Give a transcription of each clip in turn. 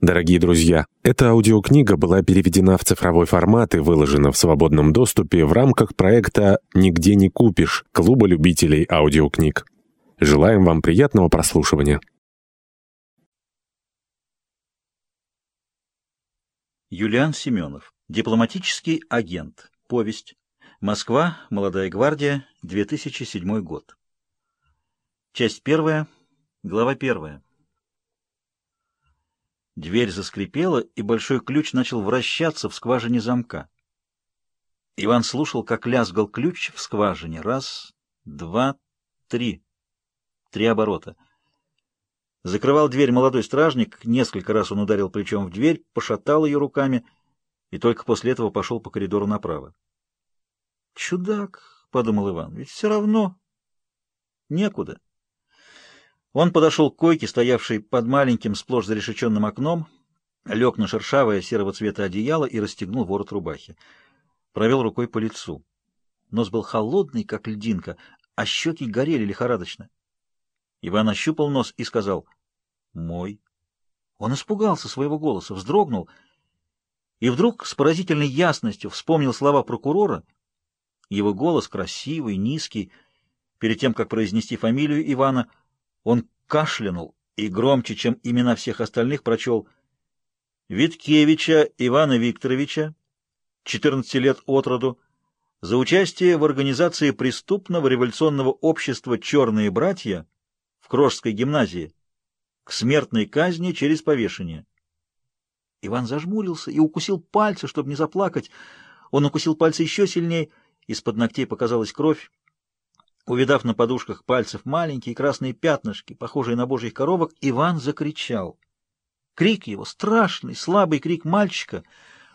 Дорогие друзья, эта аудиокнига была переведена в цифровой формат и выложена в свободном доступе в рамках проекта «Нигде не купишь» Клуба любителей аудиокниг. Желаем вам приятного прослушивания. Юлиан Семенов. Дипломатический агент. Повесть. Москва. Молодая гвардия. 2007 год. Часть первая. Глава первая. Дверь заскрипела, и большой ключ начал вращаться в скважине замка. Иван слушал, как лязгал ключ в скважине. Раз, два, три. Три оборота. Закрывал дверь молодой стражник, несколько раз он ударил плечом в дверь, пошатал ее руками и только после этого пошел по коридору направо. «Чудак!» — подумал Иван. «Ведь все равно некуда». Он подошел к койке, стоявшей под маленьким, сплошь зарешеченным окном, лег на шершавое серого цвета одеяло и расстегнул ворот рубахи. Провел рукой по лицу. Нос был холодный, как льдинка, а щеки горели лихорадочно. Иван ощупал нос и сказал «Мой». Он испугался своего голоса, вздрогнул и вдруг с поразительной ясностью вспомнил слова прокурора. Его голос красивый, низкий. Перед тем, как произнести фамилию Ивана, — он кашлянул и громче, чем имена всех остальных, прочел Виткевича Ивана Викторовича, 14 лет от роду, за участие в организации преступного революционного общества «Черные братья» в Крошской гимназии к смертной казни через повешение. Иван зажмурился и укусил пальцы, чтобы не заплакать. Он укусил пальцы еще сильнее, из-под ногтей показалась кровь. Увидав на подушках пальцев маленькие красные пятнышки, похожие на божьих коровок, Иван закричал. Крик его, страшный, слабый крик мальчика,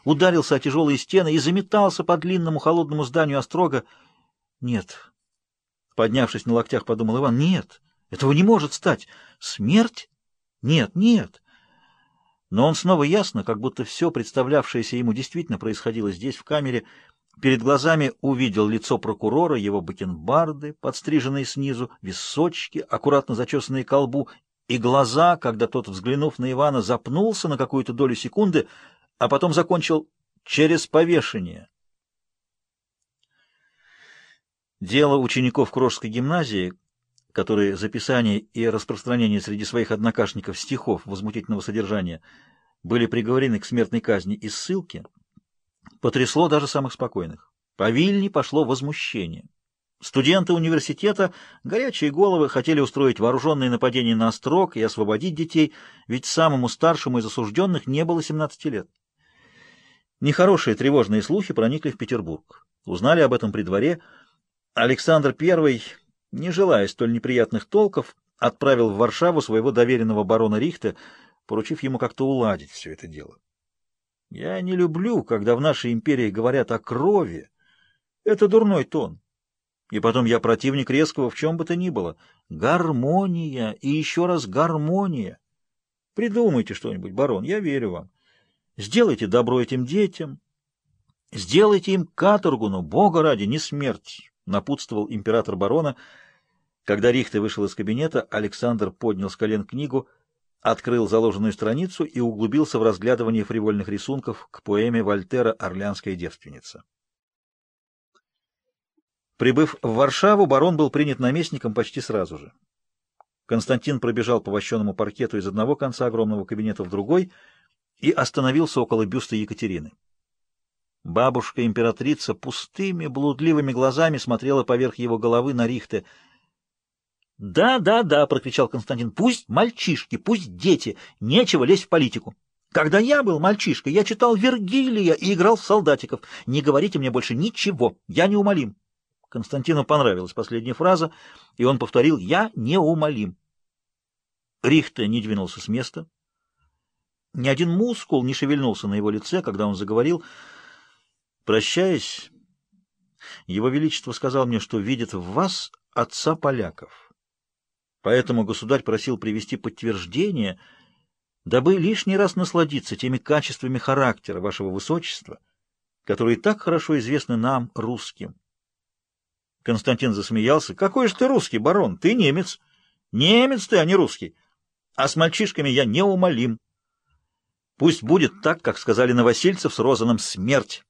ударился о тяжелые стены и заметался по длинному холодному зданию острога. Нет. Поднявшись на локтях, подумал Иван, нет, этого не может стать. Смерть? Нет, нет. Но он снова ясно, как будто все представлявшееся ему действительно происходило здесь, в камере, — Перед глазами увидел лицо прокурора, его бакенбарды, подстриженные снизу, височки, аккуратно зачесанные колбу, и глаза, когда тот, взглянув на Ивана, запнулся на какую-то долю секунды, а потом закончил «через повешение». Дело учеников Крошской гимназии, которые за писание и распространение среди своих однокашников стихов возмутительного содержания были приговорены к смертной казни и ссылке, Потрясло даже самых спокойных. По Вильне пошло возмущение. Студенты университета, горячие головы, хотели устроить вооруженные нападения на строк и освободить детей, ведь самому старшему из осужденных не было 17 лет. Нехорошие тревожные слухи проникли в Петербург. Узнали об этом при дворе. Александр I, не желая столь неприятных толков, отправил в Варшаву своего доверенного барона Рихта, поручив ему как-то уладить все это дело. Я не люблю, когда в нашей империи говорят о крови. Это дурной тон. И потом я противник резкого в чем бы то ни было. Гармония и еще раз гармония. Придумайте что-нибудь, барон, я верю вам. Сделайте добро этим детям. Сделайте им каторгу, но, бога ради, не смерть, — напутствовал император барона. Когда Рихте вышел из кабинета, Александр поднял с колен книгу — открыл заложенную страницу и углубился в разглядывание фривольных рисунков к поэме Вольтера «Орлеанская девственница». Прибыв в Варшаву, барон был принят наместником почти сразу же. Константин пробежал по вощеному паркету из одного конца огромного кабинета в другой и остановился около бюста Екатерины. Бабушка-императрица пустыми, блудливыми глазами смотрела поверх его головы на Рихте — да, да, да, прокричал Константин, пусть мальчишки, пусть дети, нечего лезть в политику. Когда я был мальчишкой, я читал Вергилия и играл в солдатиков. Не говорите мне больше ничего, я неумолим. Константину понравилась последняя фраза, и он повторил «Я неумолим». Рихте не двинулся с места. Ни один мускул не шевельнулся на его лице, когда он заговорил. Прощаясь, его величество сказал мне, что видит в вас отца поляков. Поэтому государь просил привести подтверждение, дабы лишний раз насладиться теми качествами характера вашего высочества, которые так хорошо известны нам, русским. Константин засмеялся. «Какой же ты русский, барон? Ты немец. Немец ты, а не русский. А с мальчишками я неумолим. Пусть будет так, как сказали новосельцев с Розаном, смерть.